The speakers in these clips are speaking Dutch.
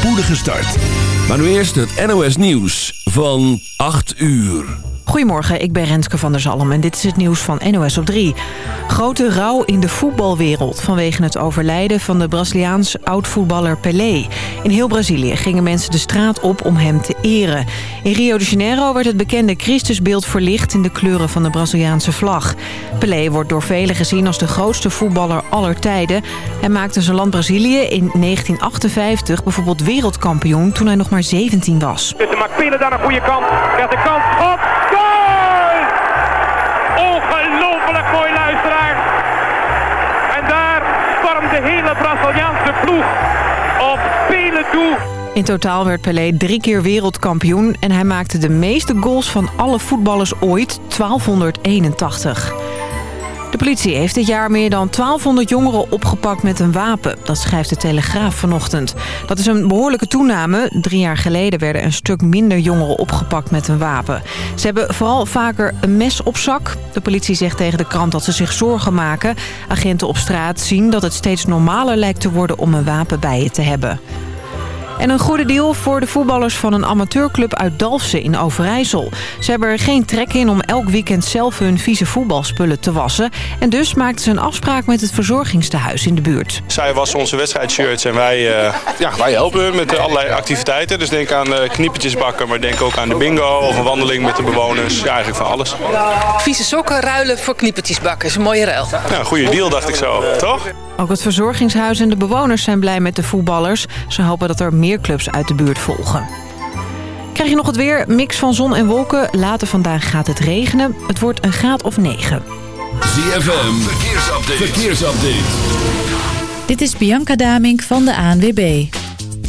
spoedige start. Maar nu eerst het NOS Nieuws van 8 uur. Goedemorgen, ik ben Renske van der Zalm en dit is het nieuws van NOS op 3. Grote rouw in de voetbalwereld vanwege het overlijden van de Braziliaans oud-voetballer Pelé. In heel Brazilië gingen mensen de straat op om hem te eren. In Rio de Janeiro werd het bekende Christusbeeld verlicht in de kleuren van de Braziliaanse vlag. Pelé wordt door velen gezien als de grootste voetballer aller tijden. Hij maakte zijn land Brazilië in 1958 bijvoorbeeld wereldkampioen toen hij nog maar 17 was. Tussen maakt Pelen daar een goede kant. Krijgt de kans op. de hele Braziliaanse ploeg op Pelen toe. In totaal werd Pelé drie keer wereldkampioen... en hij maakte de meeste goals van alle voetballers ooit, 1281. De politie heeft dit jaar meer dan 1200 jongeren opgepakt met een wapen. Dat schrijft de Telegraaf vanochtend. Dat is een behoorlijke toename. Drie jaar geleden werden een stuk minder jongeren opgepakt met een wapen. Ze hebben vooral vaker een mes op zak. De politie zegt tegen de krant dat ze zich zorgen maken. Agenten op straat zien dat het steeds normaler lijkt te worden om een wapen bij je te hebben. En een goede deal voor de voetballers van een amateurclub uit Dalfsen in Overijssel. Ze hebben er geen trek in om elk weekend zelf hun vieze voetbalspullen te wassen. En dus maakten ze een afspraak met het verzorgingstehuis in de buurt. Zij wassen onze wedstrijdshirts en wij, uh, ja, wij helpen hun met allerlei activiteiten. Dus denk aan uh, kniepertjes bakken, maar denk ook aan de bingo of een wandeling met de bewoners. Ja, eigenlijk van alles. Vieze sokken ruilen voor kniepertjes bakken is een mooie ruil. Ja, goede deal dacht ik zo, toch? Ook het verzorgingshuis en de bewoners zijn blij met de voetballers. Ze hopen dat er meer clubs uit de buurt volgen. Krijg je nog het weer? Mix van zon en wolken. Later vandaag gaat het regenen. Het wordt een graad of 9. ZFM, verkeersupdate. verkeersupdate. Dit is Bianca Damink van de ANWB.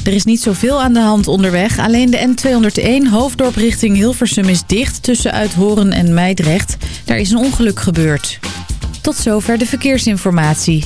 Er is niet zoveel aan de hand onderweg. Alleen de N201 hoofddorp richting Hilversum is dicht tussen Uithoren en Meidrecht. Daar is een ongeluk gebeurd. Tot zover de verkeersinformatie.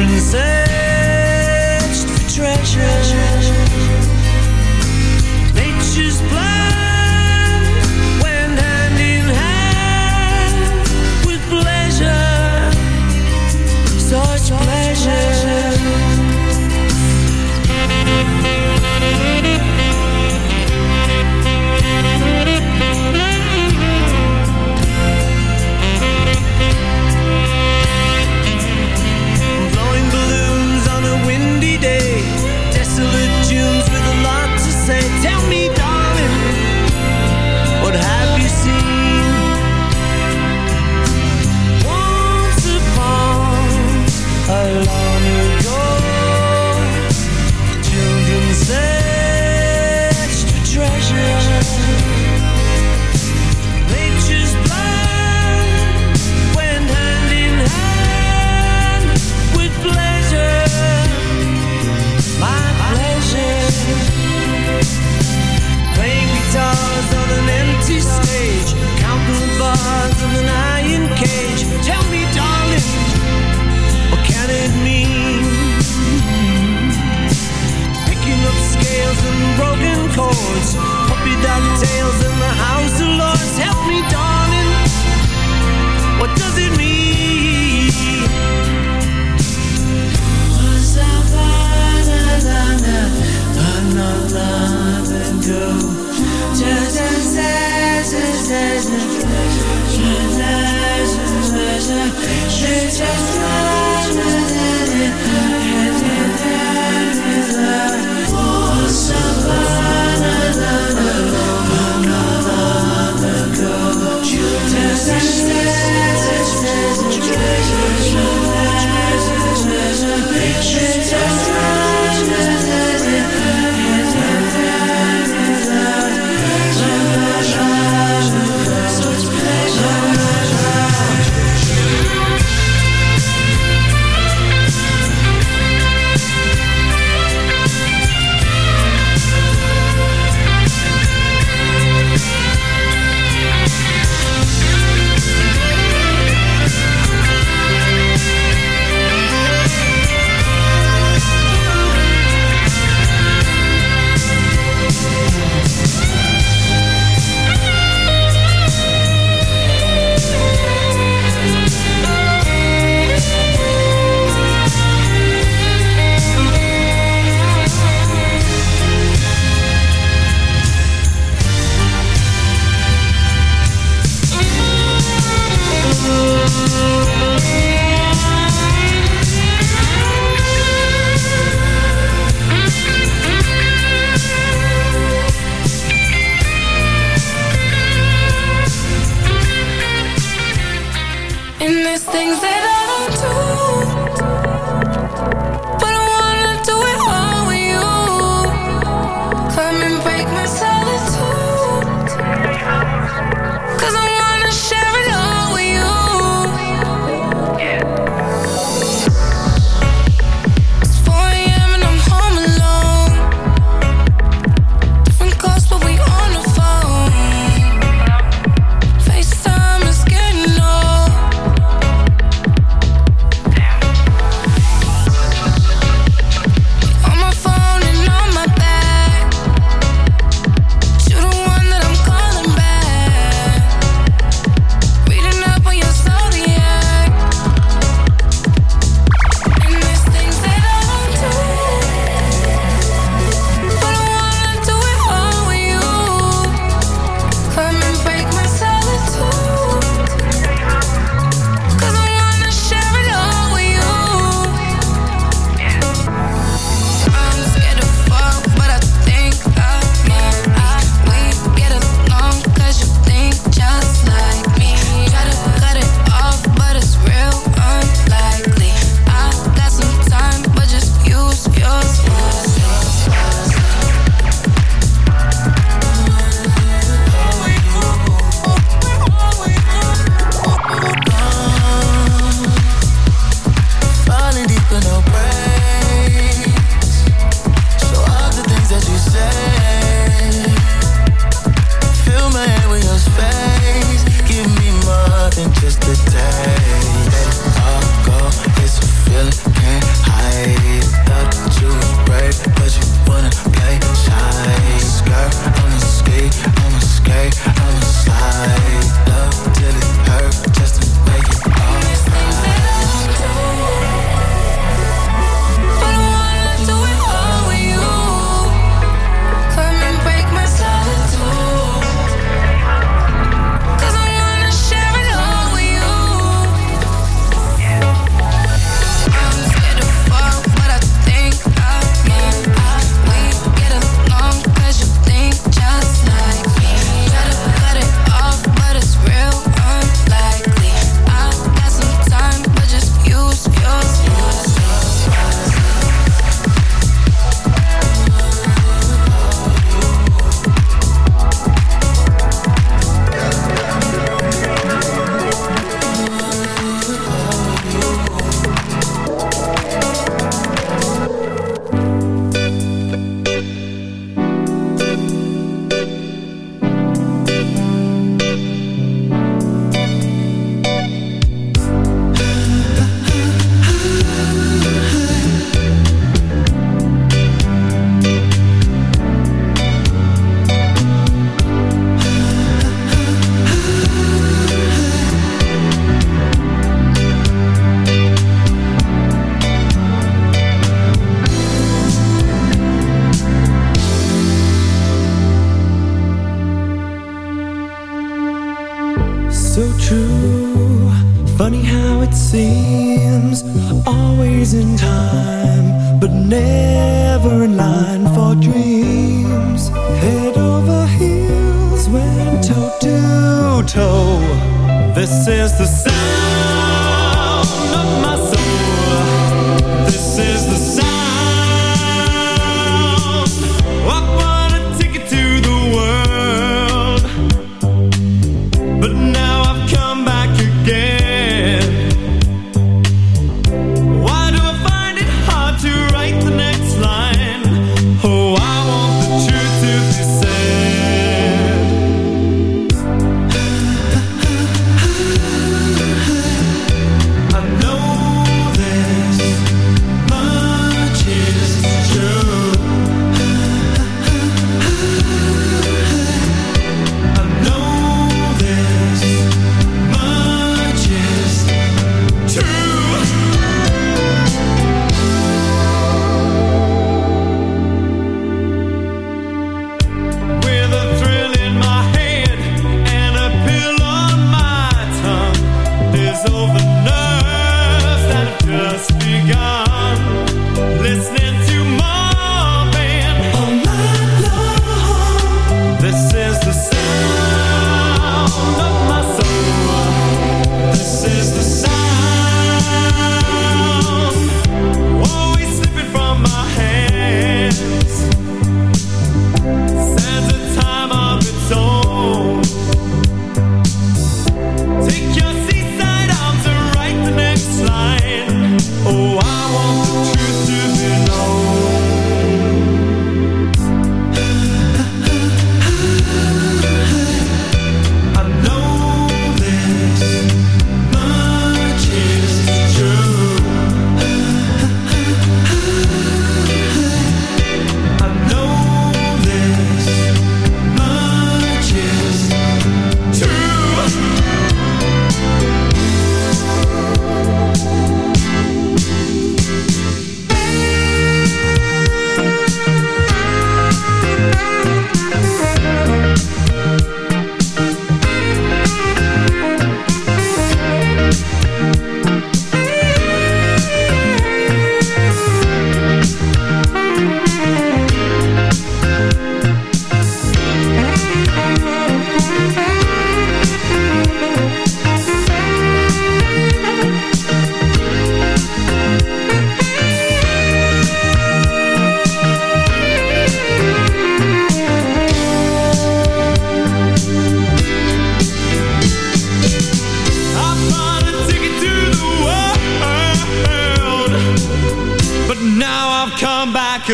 Children searched for treasure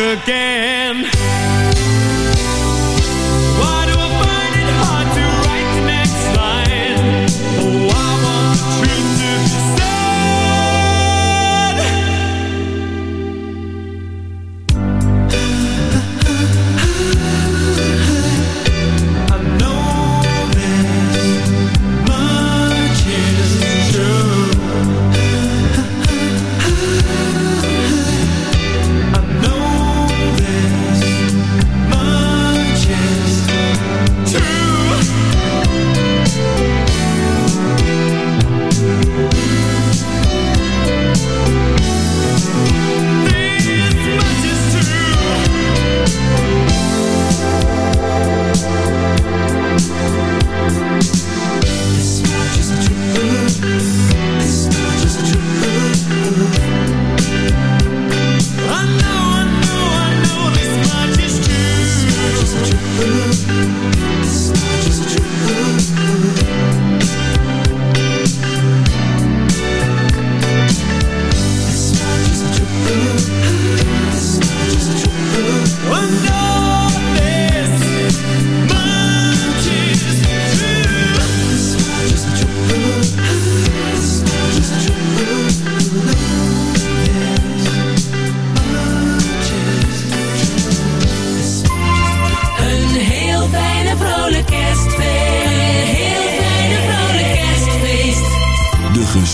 again.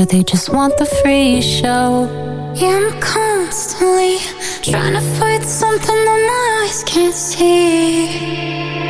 sure they just want the free show. Yeah, I'm constantly trying to fight something that my eyes can't see.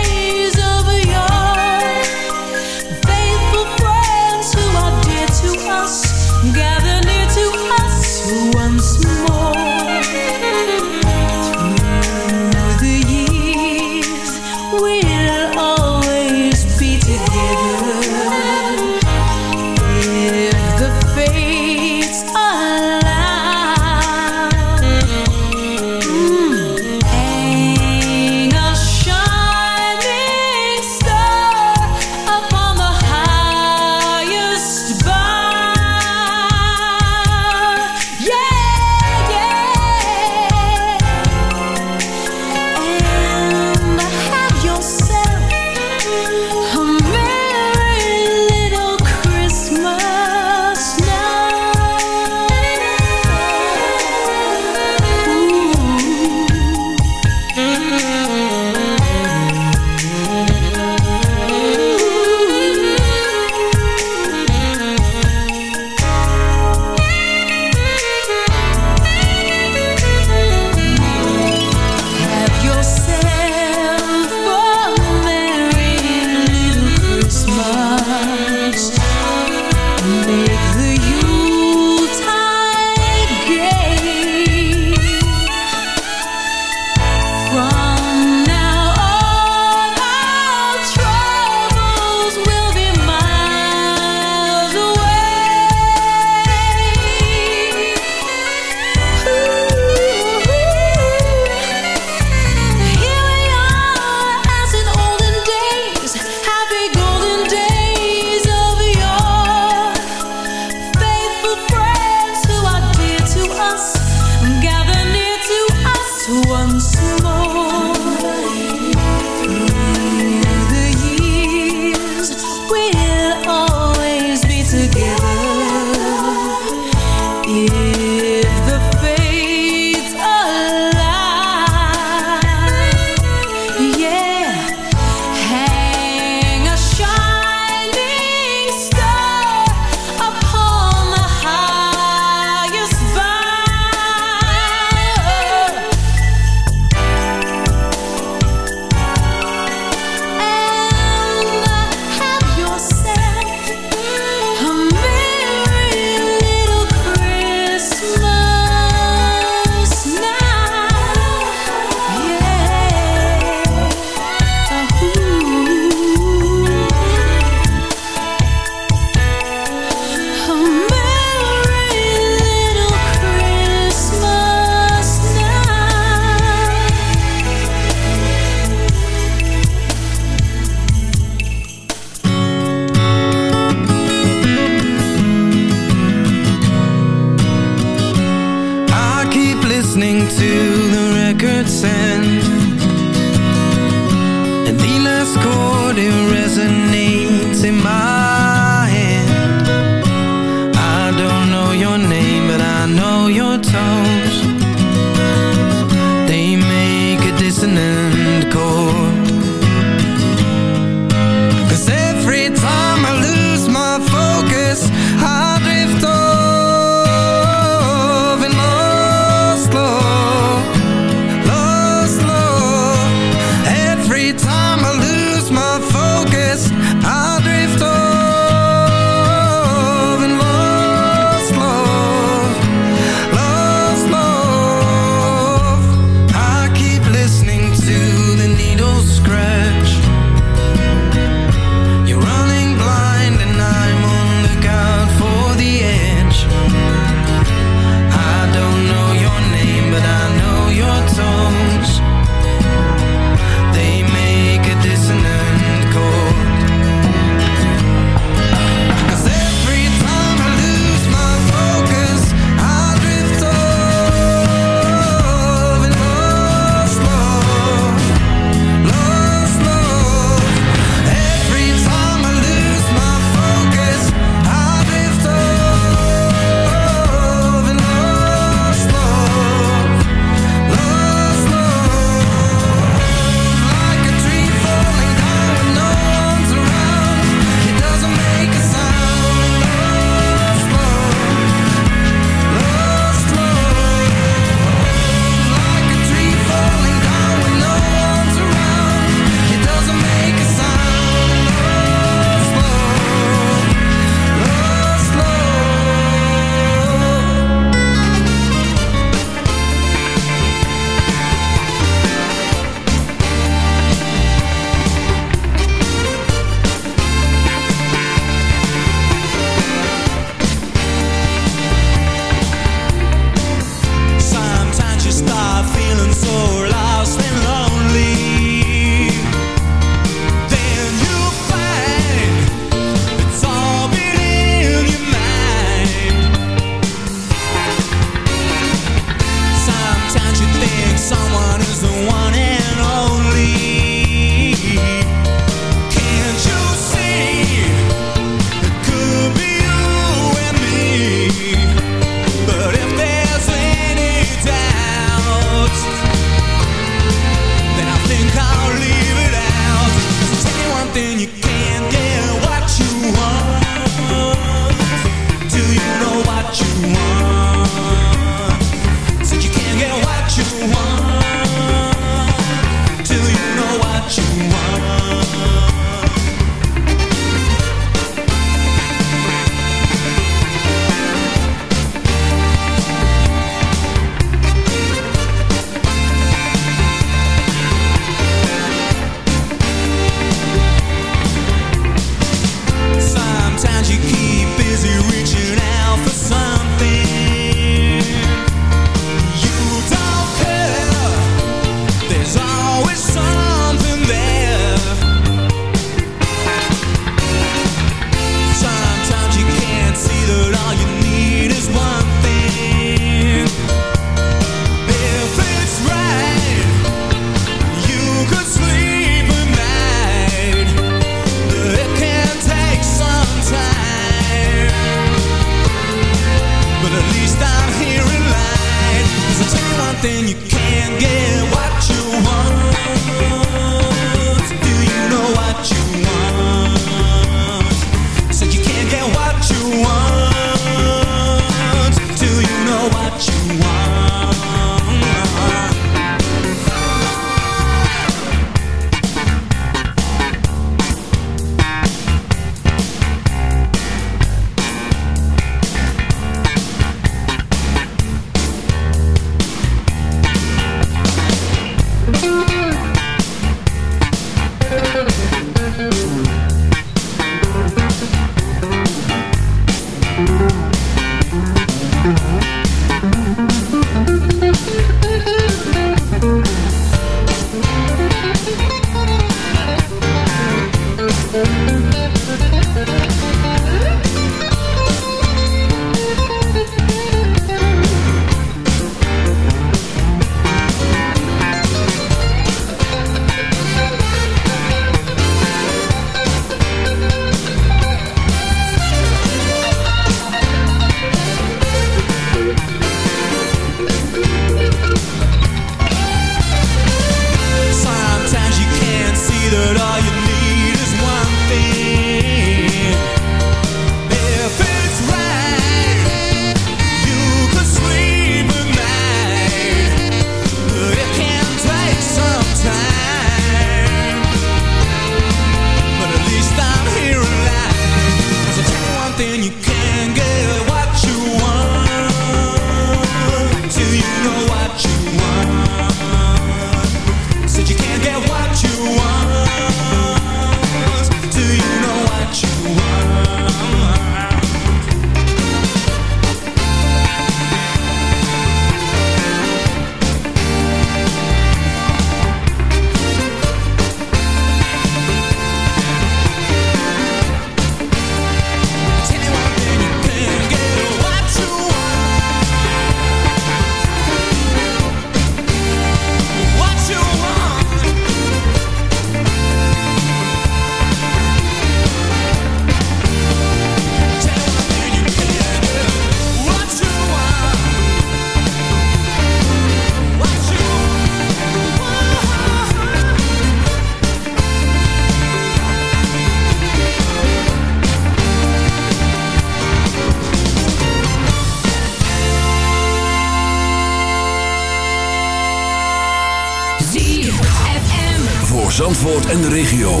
Voor Zandvoort en de regio.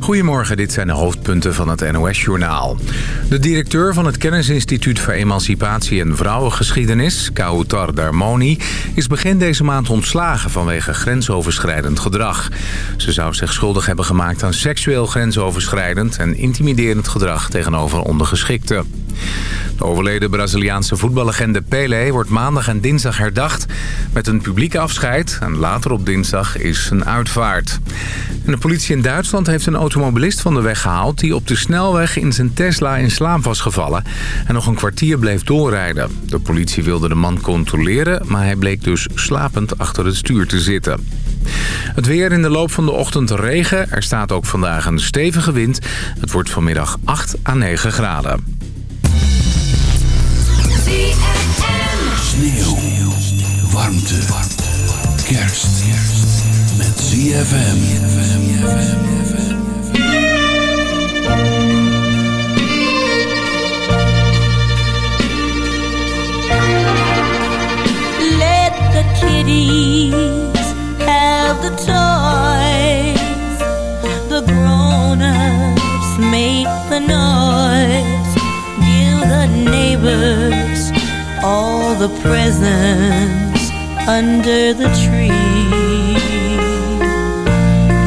Goedemorgen, dit zijn de hoofdpunten van het NOS-journaal. De directeur van het Kennisinstituut voor Emancipatie en Vrouwengeschiedenis, Kautar Darmoni, is begin deze maand ontslagen vanwege grensoverschrijdend gedrag. Ze zou zich schuldig hebben gemaakt aan seksueel grensoverschrijdend en intimiderend gedrag tegenover ondergeschikten. De overleden Braziliaanse voetballegende Pelé wordt maandag en dinsdag herdacht met een publieke afscheid. En later op dinsdag is een uitvaart. De politie in Duitsland heeft een automobilist van de weg gehaald... die op de snelweg in zijn Tesla in slaap was gevallen... en nog een kwartier bleef doorrijden. De politie wilde de man controleren, maar hij bleek dus slapend achter het stuur te zitten. Het weer in de loop van de ochtend regen. Er staat ook vandaag een stevige wind. Het wordt vanmiddag 8 à 9 graden. Warmte. Kerst. Met ZFM. Let the kiddies have the toys. The grown-ups make the noise. Give the neighbors all the presents under the tree.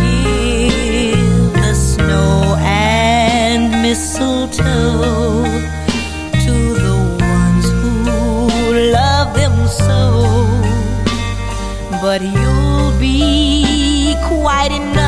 Give the snow and mistletoe to the ones who love them so. But you'll be quite enough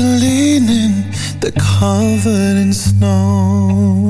Are leaning, they're covered in snow.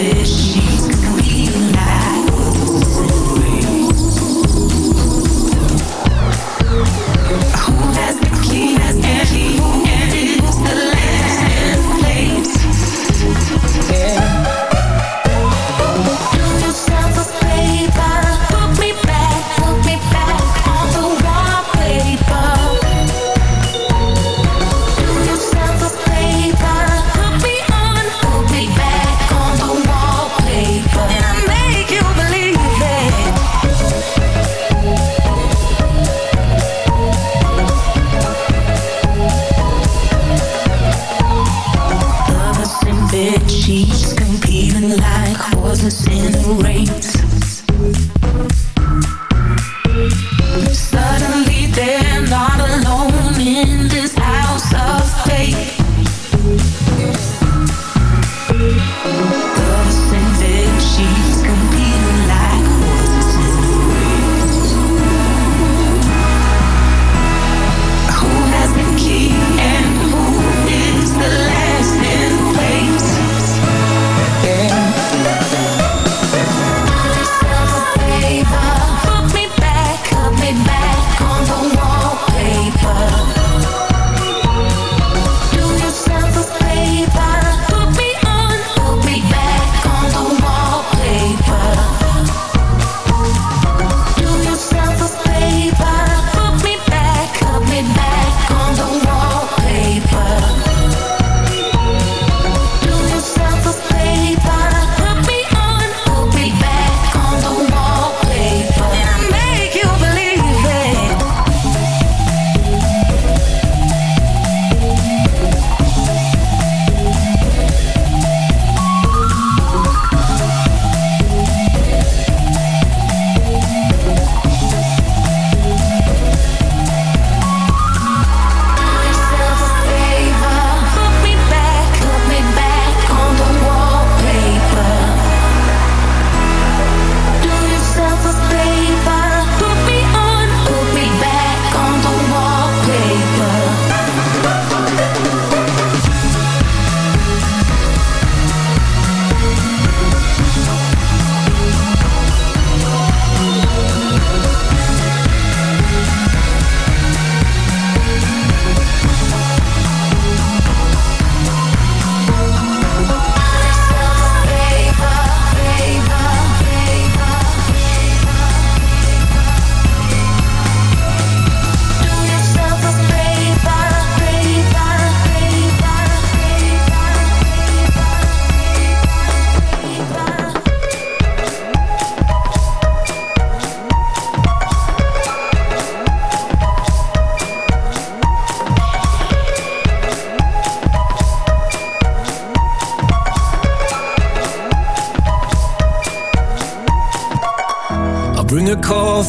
She's she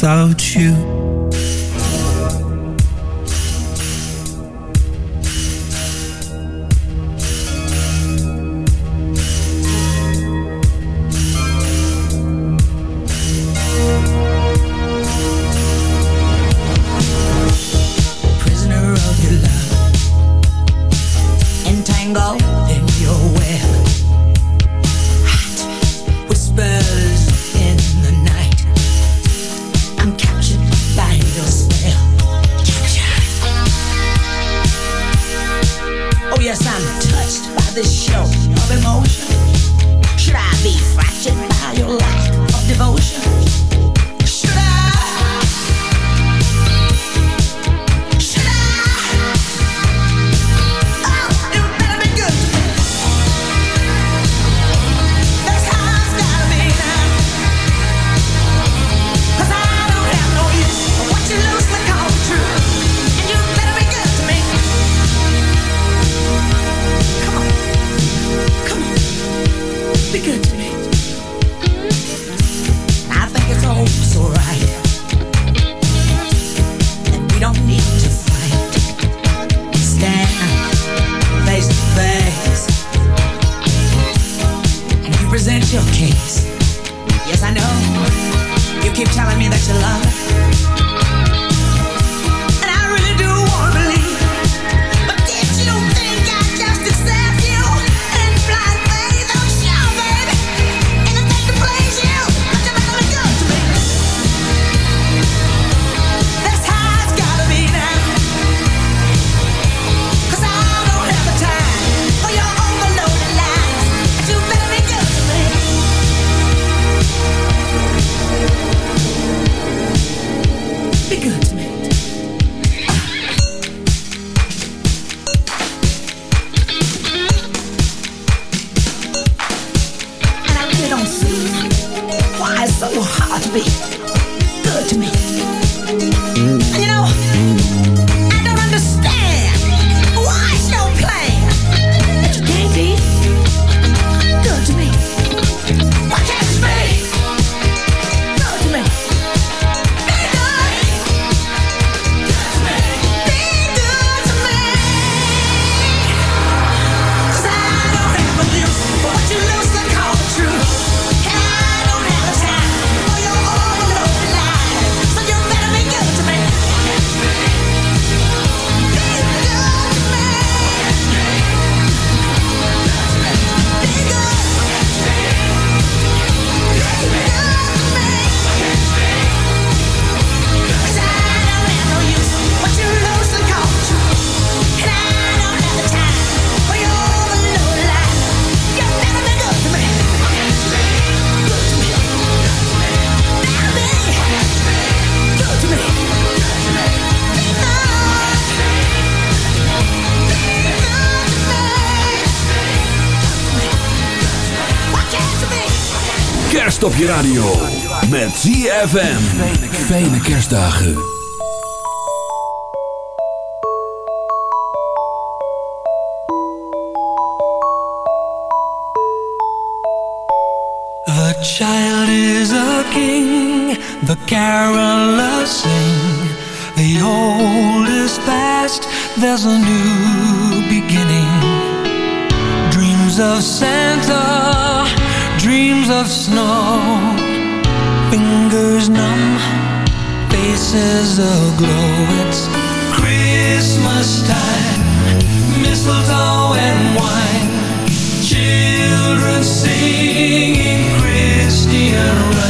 Without you. radio. Met ZFM. Fijne kerstdagen. The child is a king. The carolers sing. The old is past. There's a new beginning. Dreams of Santa. dreams of snow fingers numb Faces aglow. It's Christmas time. Mistletoe and wine. Children singing Christian rhymes.